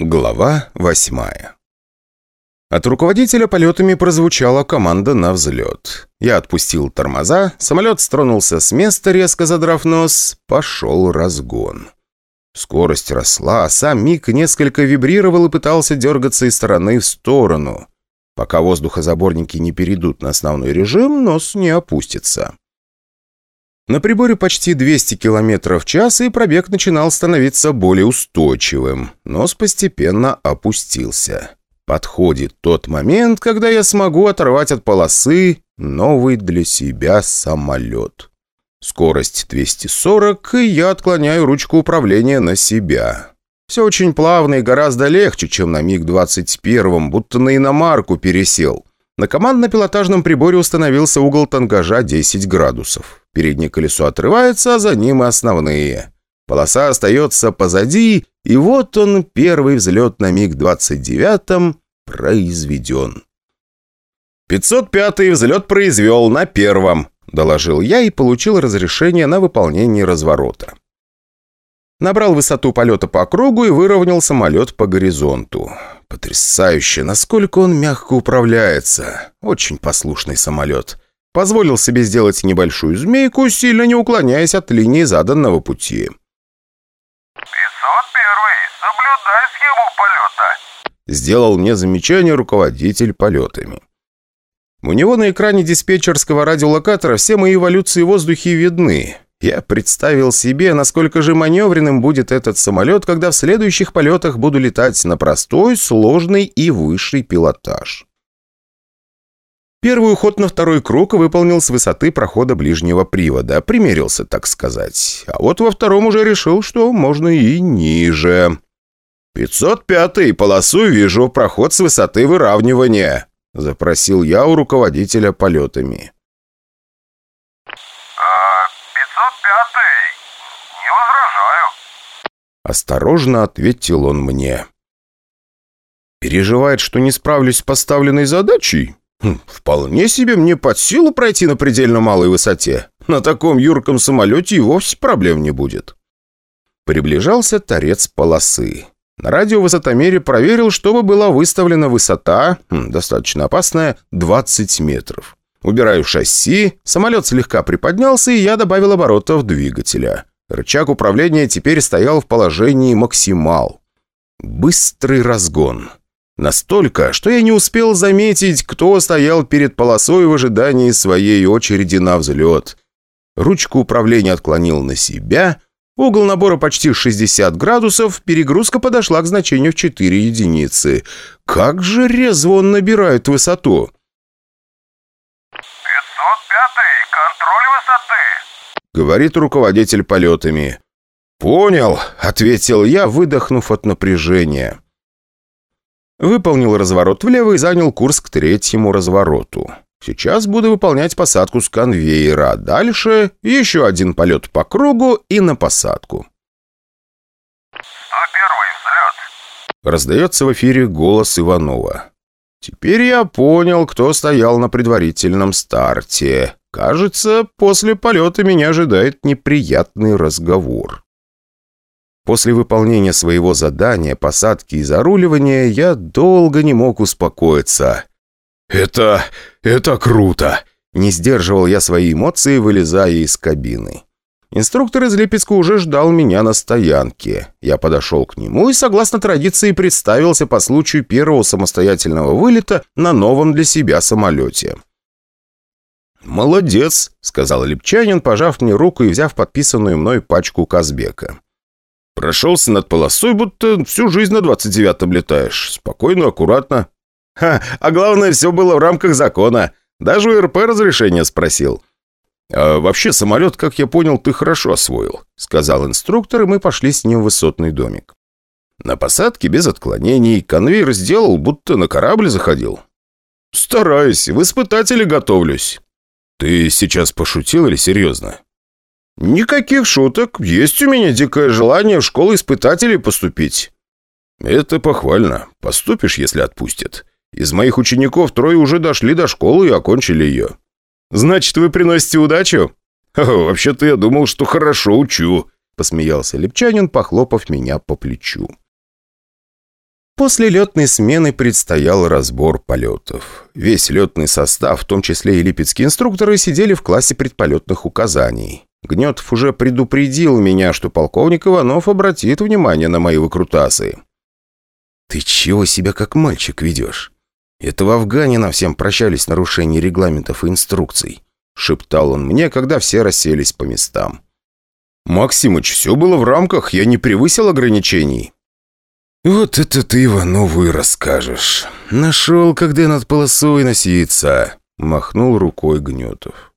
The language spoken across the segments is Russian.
Глава восьмая От руководителя полетами прозвучала команда на взлет. Я отпустил тормоза, самолет стронулся с места, резко задрав нос, пошел разгон. Скорость росла, а сам Мик несколько вибрировал и пытался дергаться из стороны в сторону. Пока воздухозаборники не перейдут на основной режим, нос не опустится. На приборе почти 200 км в час, и пробег начинал становиться более устойчивым. Нос постепенно опустился. Подходит тот момент, когда я смогу оторвать от полосы новый для себя самолет. Скорость 240, и я отклоняю ручку управления на себя. Все очень плавно и гораздо легче, чем на МиГ-21, будто на иномарку пересел. На командно-пилотажном приборе установился угол тангажа 10 градусов. Переднее колесо отрывается, а за ним и основные. Полоса остается позади, и вот он, первый взлет на МиГ-29, произведен. «505-й взлет произвел на первом», – доложил я и получил разрешение на выполнение разворота. Набрал высоту полета по кругу и выровнял самолет по горизонту. Потрясающе, насколько он мягко управляется. Очень послушный самолет. Позволил себе сделать небольшую змейку, сильно не уклоняясь от линии заданного пути. 501 соблюдай схему полета. Сделал мне замечание руководитель полетами. У него на экране диспетчерского радиолокатора все мои эволюции в воздухе видны. Я представил себе, насколько же маневренным будет этот самолет, когда в следующих полетах буду летать на простой, сложный и высший пилотаж. Первый уход на второй круг выполнил с высоты прохода ближнего привода, примерился, так сказать. А вот во втором уже решил, что можно и ниже. «505-й, полосу вижу, проход с высоты выравнивания», – запросил я у руководителя полетами. А, 505 не возражаю. Осторожно ответил он мне. Переживает, что не справлюсь с поставленной задачей? Хм, вполне себе мне под силу пройти на предельно малой высоте. На таком юрком самолете и вовсе проблем не будет. Приближался торец полосы. На радиовысотомере проверил, чтобы была выставлена высота, хм, достаточно опасная, 20 метров. Убираю шасси, самолет слегка приподнялся, и я добавил оборотов двигателя. Рычаг управления теперь стоял в положении максимал. Быстрый разгон. Настолько, что я не успел заметить, кто стоял перед полосой в ожидании своей очереди на взлет. Ручку управления отклонил на себя, угол набора почти 60 градусов, перегрузка подошла к значению в 4 единицы. Как же резво он набирает высоту! 505 контроль высоты. говорит руководитель полетами. «Понял», — ответил я, выдохнув от напряжения. Выполнил разворот влево и занял курс к третьему развороту. Сейчас буду выполнять посадку с конвейера, а дальше еще один полет по кругу и на посадку. 101 взлет. Раздается в эфире голос Иванова. Теперь я понял, кто стоял на предварительном старте. Кажется, после полета меня ожидает неприятный разговор. После выполнения своего задания, посадки и заруливания, я долго не мог успокоиться. «Это... это круто!» Не сдерживал я свои эмоции, вылезая из кабины. Инструктор из Липецка уже ждал меня на стоянке. Я подошел к нему и, согласно традиции, представился по случаю первого самостоятельного вылета на новом для себя самолете. «Молодец», — сказал Липчанин, пожав мне руку и взяв подписанную мной пачку Казбека. Прошелся над полосой, будто всю жизнь на 29-м летаешь. Спокойно, аккуратно. Ха, а главное, все было в рамках закона. Даже у РП разрешение спросил. «А вообще самолет, как я понял, ты хорошо освоил», — сказал инструктор, и мы пошли с ним в высотный домик. На посадке без отклонений конвейер сделал, будто на корабль заходил. «Стараюсь, в испытатели готовлюсь». «Ты сейчас пошутил или серьезно?» «Никаких шуток. Есть у меня дикое желание в школу испытателей поступить». «Это похвально. Поступишь, если отпустят. Из моих учеников трое уже дошли до школы и окончили ее». «Значит, вы приносите удачу?» «Вообще-то я думал, что хорошо учу», — посмеялся Лепчанин, похлопав меня по плечу. После летной смены предстоял разбор полетов. Весь летный состав, в том числе и липецкие инструкторы, сидели в классе предполетных указаний. Гнетов уже предупредил меня, что полковник Иванов обратит внимание на мои выкрутасы. «Ты чего себя как мальчик ведешь? Это в Афгане на всем прощались нарушения регламентов и инструкций», шептал он мне, когда все расселись по местам. «Максимыч, все было в рамках, я не превысил ограничений». «Вот это ты Иванову и расскажешь. Нашел, когда над полосой носиться», — махнул рукой Гнетов.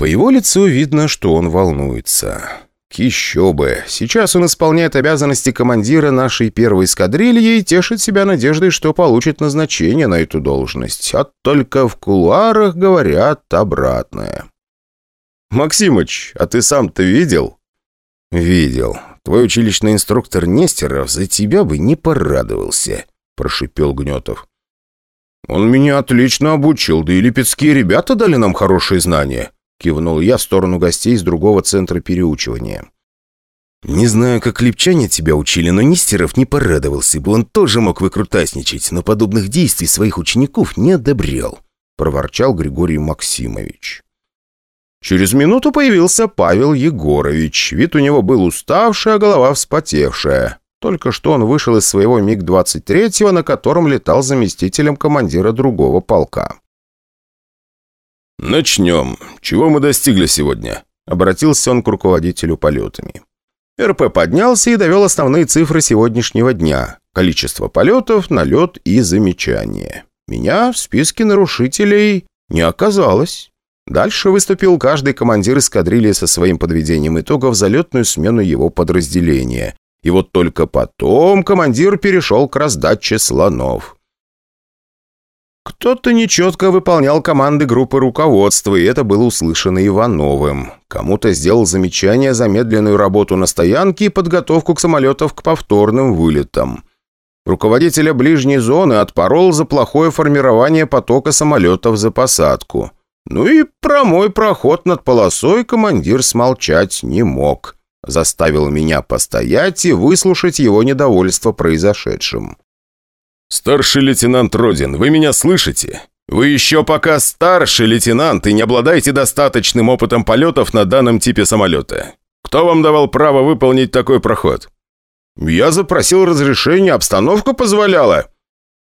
По его лицу видно, что он волнуется. Еще бы. Сейчас он исполняет обязанности командира нашей первой эскадрильи и тешит себя надеждой, что получит назначение на эту должность. А только в кулуарах говорят обратное. «Максимыч, а ты сам-то видел?» «Видел. Твой училищный инструктор Нестеров за тебя бы не порадовался», – прошипел Гнетов. «Он меня отлично обучил, да и липецкие ребята дали нам хорошие знания», – кивнул я в сторону гостей из другого центра переучивания. «Не знаю, как липчане тебя учили, но Нестеров не порадовался, бы он тоже мог выкрутасничать, но подобных действий своих учеников не одобрял», – проворчал Григорий Максимович. Через минуту появился Павел Егорович. Вид у него был уставший, а голова вспотевшая. Только что он вышел из своего МиГ-23, на котором летал заместителем командира другого полка. «Начнем. Чего мы достигли сегодня?» Обратился он к руководителю полетами. РП поднялся и довел основные цифры сегодняшнего дня. Количество полетов, налет и замечания. Меня в списке нарушителей не оказалось. Дальше выступил каждый командир эскадрильи со своим подведением итогов за летную смену его подразделения. И вот только потом командир перешел к раздаче слонов. Кто-то нечетко выполнял команды группы руководства, и это было услышано Ивановым. Кому-то сделал замечание за медленную работу на стоянке и подготовку к самолетов к повторным вылетам. Руководителя ближней зоны отпорол за плохое формирование потока самолетов за посадку. Ну и про мой проход над полосой командир смолчать не мог. Заставил меня постоять и выслушать его недовольство произошедшим. «Старший лейтенант Родин, вы меня слышите? Вы еще пока старший лейтенант и не обладаете достаточным опытом полетов на данном типе самолета. Кто вам давал право выполнить такой проход?» «Я запросил разрешение, обстановка позволяла».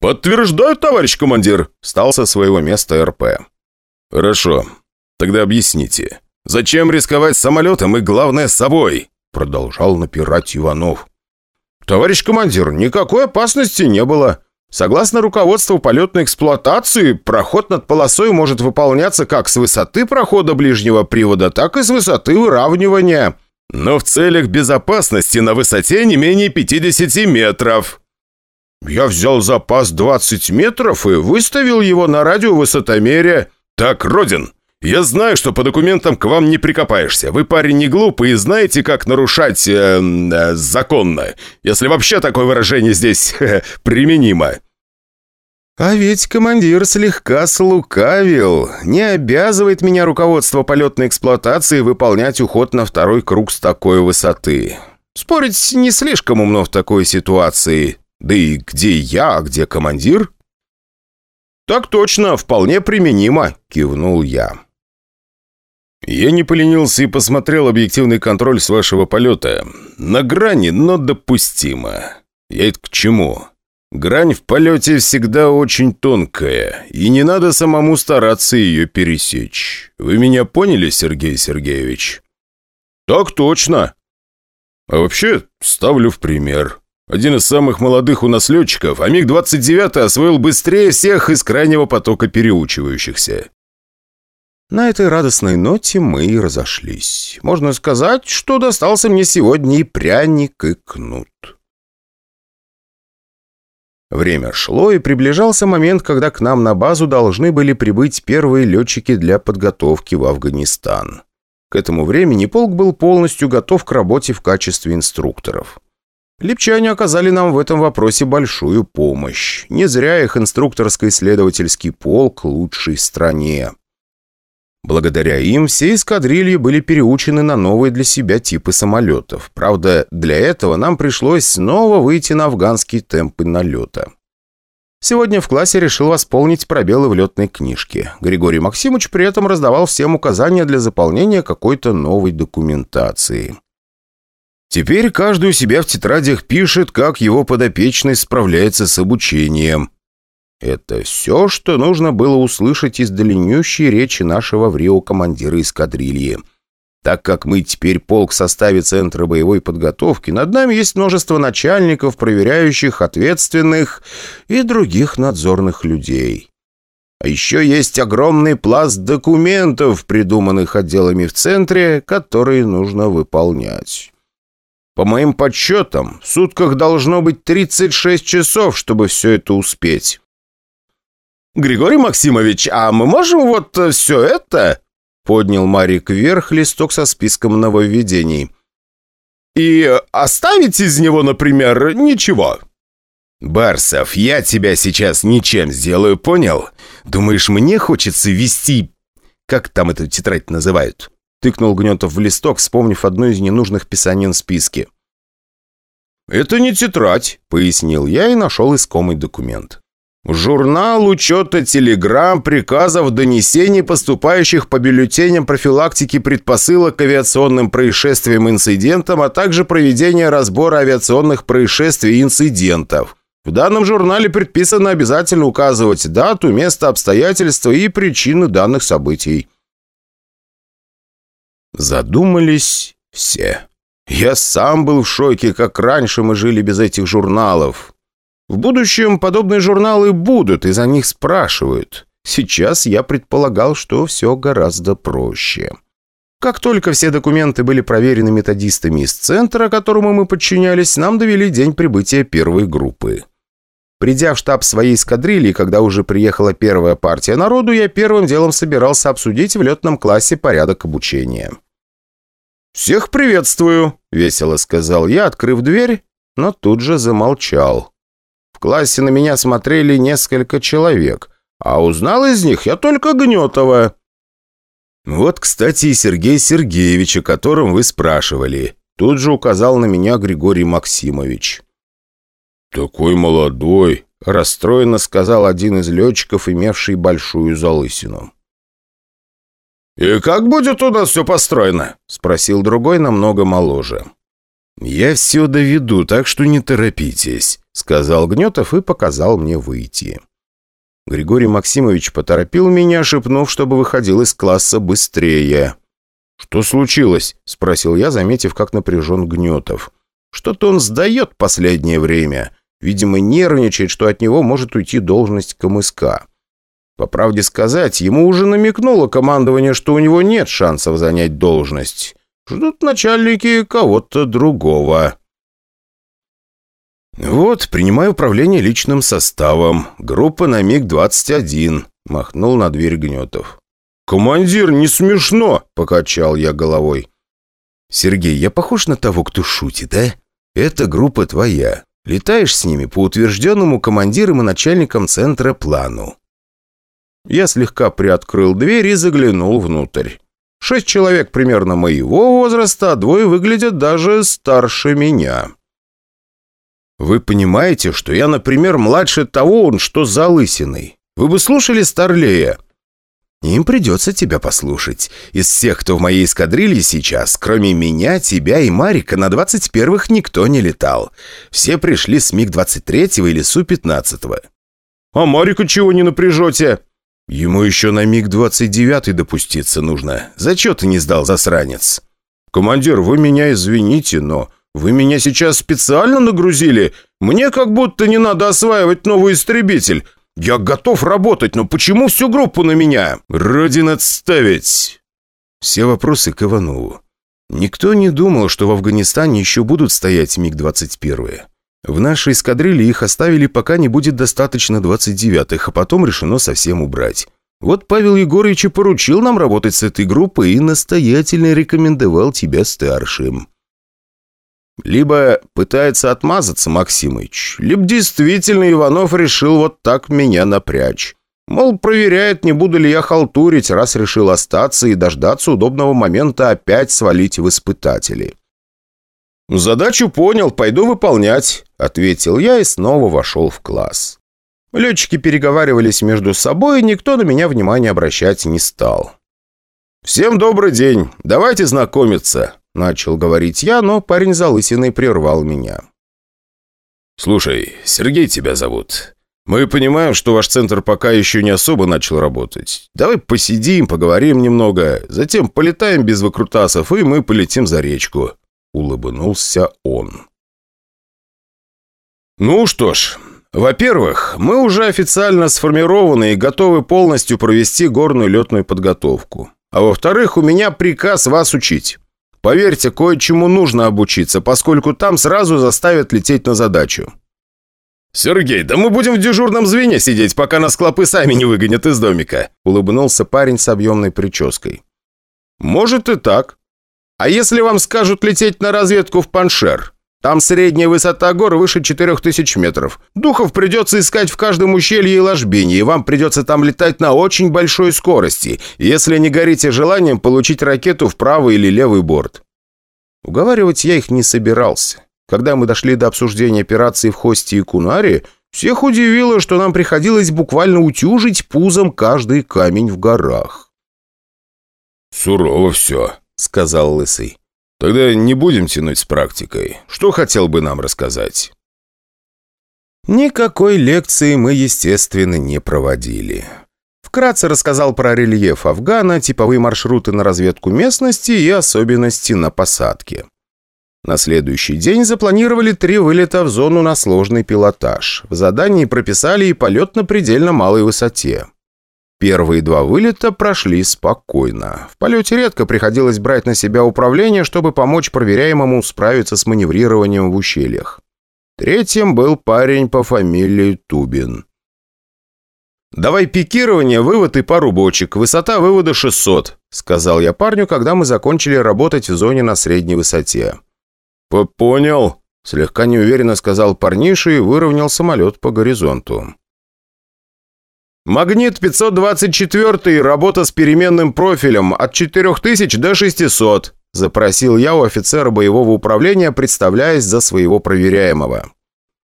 «Подтверждаю, товарищ командир», — встал со своего места РП. «Хорошо. Тогда объясните, зачем рисковать самолетом и, главное, собой?» Продолжал напирать Иванов. «Товарищ командир, никакой опасности не было. Согласно руководству полетной эксплуатации, проход над полосой может выполняться как с высоты прохода ближнего привода, так и с высоты выравнивания. Но в целях безопасности на высоте не менее 50 метров». «Я взял запас 20 метров и выставил его на радиовысотомере». «Так, Родин, я знаю, что по документам к вам не прикопаешься. Вы парень не глупый и знаете, как нарушать э, э, законно, если вообще такое выражение здесь э, применимо». «А ведь командир слегка слукавил. Не обязывает меня руководство полетной эксплуатации выполнять уход на второй круг с такой высоты. Спорить не слишком умно в такой ситуации. Да и где я, а где командир?» «Так точно, вполне применимо», — кивнул я. «Я не поленился и посмотрел объективный контроль с вашего полета. На грани, но допустимо. Я это к чему? Грань в полете всегда очень тонкая, и не надо самому стараться ее пересечь. Вы меня поняли, Сергей Сергеевич?» «Так точно». «А вообще, ставлю в пример. Один из самых молодых у нас летчиков, а МиГ-29 освоил быстрее всех из крайнего потока переучивающихся. На этой радостной ноте мы и разошлись. Можно сказать, что достался мне сегодня и пряник, и кнут. Время шло, и приближался момент, когда к нам на базу должны были прибыть первые летчики для подготовки в Афганистан. К этому времени полк был полностью готов к работе в качестве инструкторов. Липчане оказали нам в этом вопросе большую помощь. Не зря их инструкторско-исследовательский полк лучший в стране. Благодаря им все эскадрильи были переучены на новые для себя типы самолетов. Правда, для этого нам пришлось снова выйти на афганские темпы налета. Сегодня в классе решил восполнить пробелы в летной книжке. Григорий Максимович при этом раздавал всем указания для заполнения какой-то новой документации. Теперь каждый у себя в тетрадях пишет, как его подопечный справляется с обучением. Это все, что нужно было услышать из длиннющей речи нашего в Рио командира эскадрильи. Так как мы теперь полк в составе Центра боевой подготовки, над нами есть множество начальников, проверяющих, ответственных и других надзорных людей. А еще есть огромный пласт документов, придуманных отделами в Центре, которые нужно выполнять. По моим подсчетам, в сутках должно быть 36 часов, чтобы все это успеть. «Григорий Максимович, а мы можем вот э, все это...» Поднял Марик вверх листок со списком нововведений. «И оставить из него, например, ничего?» «Барсов, я тебя сейчас ничем сделаю, понял? Думаешь, мне хочется вести... Как там эту тетрадь называют?» Тыкнул Гнетов в листок, вспомнив одну из ненужных писанин в списке. «Это не тетрадь», — пояснил я и нашел искомый документ. Журнал учета телеграмм, приказов, донесений, поступающих по бюллетеням профилактики предпосылок к авиационным происшествиям и инцидентам, а также проведения разбора авиационных происшествий и инцидентов. В данном журнале предписано обязательно указывать дату, место обстоятельства и причины данных событий. Задумались все. Я сам был в шоке, как раньше мы жили без этих журналов. В будущем подобные журналы будут, и за них спрашивают. Сейчас я предполагал, что все гораздо проще. Как только все документы были проверены методистами из центра, которому мы подчинялись, нам довели день прибытия первой группы. Придя в штаб своей эскадрильи, когда уже приехала первая партия народу, я первым делом собирался обсудить в летном классе порядок обучения. «Всех приветствую», — весело сказал я, открыв дверь, но тут же замолчал классе на меня смотрели несколько человек, а узнал из них я только Гнетова. «Вот, кстати, и Сергей Сергеевич, о котором вы спрашивали», тут же указал на меня Григорий Максимович. «Такой молодой», – расстроенно сказал один из летчиков, имевший большую залысину. «И как будет у нас все построено?» – спросил другой, намного моложе. «Я все доведу, так что не торопитесь», — сказал Гнетов и показал мне выйти. Григорий Максимович поторопил меня, шепнув, чтобы выходил из класса быстрее. «Что случилось?» — спросил я, заметив, как напряжен Гнетов. «Что-то он сдает последнее время. Видимо, нервничает, что от него может уйти должность КМСК. По правде сказать, ему уже намекнуло командование, что у него нет шансов занять должность. Ждут начальники кого-то другого. «Вот, принимаю управление личным составом. Группа на МиГ-21», — махнул на дверь Гнетов. «Командир, не смешно!» — покачал я головой. «Сергей, я похож на того, кто шутит, а? Это группа твоя. Летаешь с ними по утвержденному командирам и начальникам центра плану». Я слегка приоткрыл дверь и заглянул внутрь. Шесть человек примерно моего возраста, а двое выглядят даже старше меня. Вы понимаете, что я, например, младше того, он что за лысиной? Вы бы слушали Старлея? Им придется тебя послушать. Из всех, кто в моей эскадрилье сейчас, кроме меня, тебя и Марика, на 21-х никто не летал. Все пришли с МиГ-23 или Су-15. А Марика чего не напряжете? «Ему еще на МиГ-29 допуститься нужно. Зачет не сдал, засранец?» «Командир, вы меня извините, но вы меня сейчас специально нагрузили? Мне как будто не надо осваивать новый истребитель. Я готов работать, но почему всю группу на меня? Родин отставить!» Все вопросы к Иванову. Никто не думал, что в Афганистане еще будут стоять МиГ-21. В нашей эскадрилье их оставили, пока не будет достаточно 29-х, а потом решено совсем убрать. Вот Павел Егорович и поручил нам работать с этой группой и настоятельно рекомендовал тебя старшим. Либо пытается отмазаться Максимыч, либо действительно Иванов решил вот так меня напрячь. Мол, проверяет, не буду ли я халтурить, раз решил остаться и дождаться удобного момента опять свалить в испытатели. «Задачу понял, пойду выполнять», — ответил я и снова вошел в класс. Летчики переговаривались между собой, и никто на меня внимания обращать не стал. «Всем добрый день, давайте знакомиться», — начал говорить я, но парень за лысиной прервал меня. «Слушай, Сергей тебя зовут. Мы понимаем, что ваш центр пока еще не особо начал работать. Давай посидим, поговорим немного, затем полетаем без выкрутасов, и мы полетим за речку», — улыбнулся он. «Ну что ж, во-первых, мы уже официально сформированы и готовы полностью провести горную летную подготовку. А во-вторых, у меня приказ вас учить. Поверьте, кое-чему нужно обучиться, поскольку там сразу заставят лететь на задачу. «Сергей, да мы будем в дежурном звене сидеть, пока нас клопы сами не выгонят из домика», улыбнулся парень с объемной прической. «Может и так. А если вам скажут лететь на разведку в Паншер? Там средняя высота гор выше 4000 метров. Духов придется искать в каждом ущелье и ложбине, и вам придется там летать на очень большой скорости, если не горите желанием получить ракету в правый или левый борт». Уговаривать я их не собирался. Когда мы дошли до обсуждения операции в Хосте и Кунаре, всех удивило, что нам приходилось буквально утюжить пузом каждый камень в горах. «Сурово все», — сказал Лысый. «Тогда не будем тянуть с практикой. Что хотел бы нам рассказать?» Никакой лекции мы, естественно, не проводили. Вкратце рассказал про рельеф Афгана, типовые маршруты на разведку местности и особенности на посадке. На следующий день запланировали три вылета в зону на сложный пилотаж. В задании прописали и полет на предельно малой высоте. Первые два вылета прошли спокойно. В полете редко приходилось брать на себя управление, чтобы помочь проверяемому справиться с маневрированием в ущельях. Третьим был парень по фамилии Тубин. «Давай пикирование, вывод и пару бочек. Высота вывода 600», — сказал я парню, когда мы закончили работать в зоне на средней высоте. «Понял», — слегка неуверенно сказал парниша и выровнял самолет по горизонту. «Магнит 524, работа с переменным профилем, от 4000 до 600», — запросил я у офицера боевого управления, представляясь за своего проверяемого.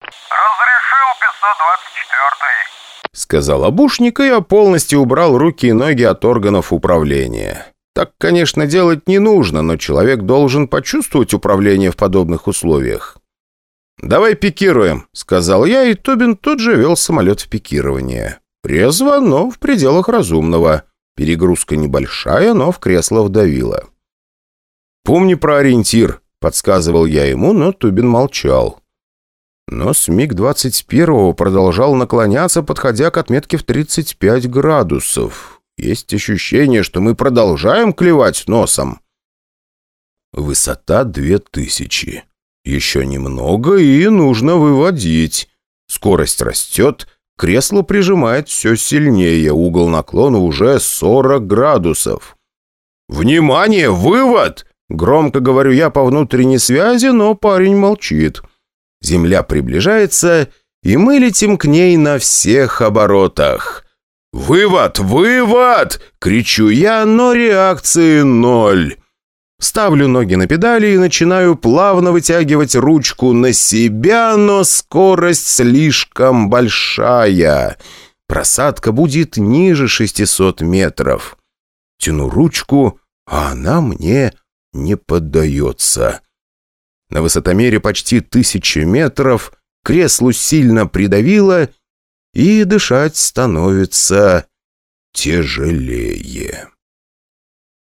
«Разрешил 524-й», — сказал обушник, и я полностью убрал руки и ноги от органов управления. Так, конечно, делать не нужно, но человек должен почувствовать управление в подобных условиях. «Давай пикируем», — сказал я, и Тобин тут же вел самолет в пикирование. Резво, но в пределах разумного. Перегрузка небольшая, но в кресло вдавила. «Помни про ориентир», — подсказывал я ему, но Тубин молчал. Но СМИГ-21 продолжал наклоняться, подходя к отметке в 35 градусов. Есть ощущение, что мы продолжаем клевать носом. Высота две тысячи. Еще немного, и нужно выводить. Скорость растет, кресло прижимает все сильнее, угол наклона уже 40 градусов. «Внимание! Вывод!» Громко говорю я по внутренней связи, но парень молчит. Земля приближается, и мы летим к ней на всех оборотах. «Вывод! Вывод!» — кричу я, но реакции ноль. Ставлю ноги на педали и начинаю плавно вытягивать ручку на себя, но скорость слишком большая. Просадка будет ниже 600 метров. Тяну ручку, а она мне не поддается. На высотомере почти тысячи метров креслу сильно придавило, и дышать становится тяжелее.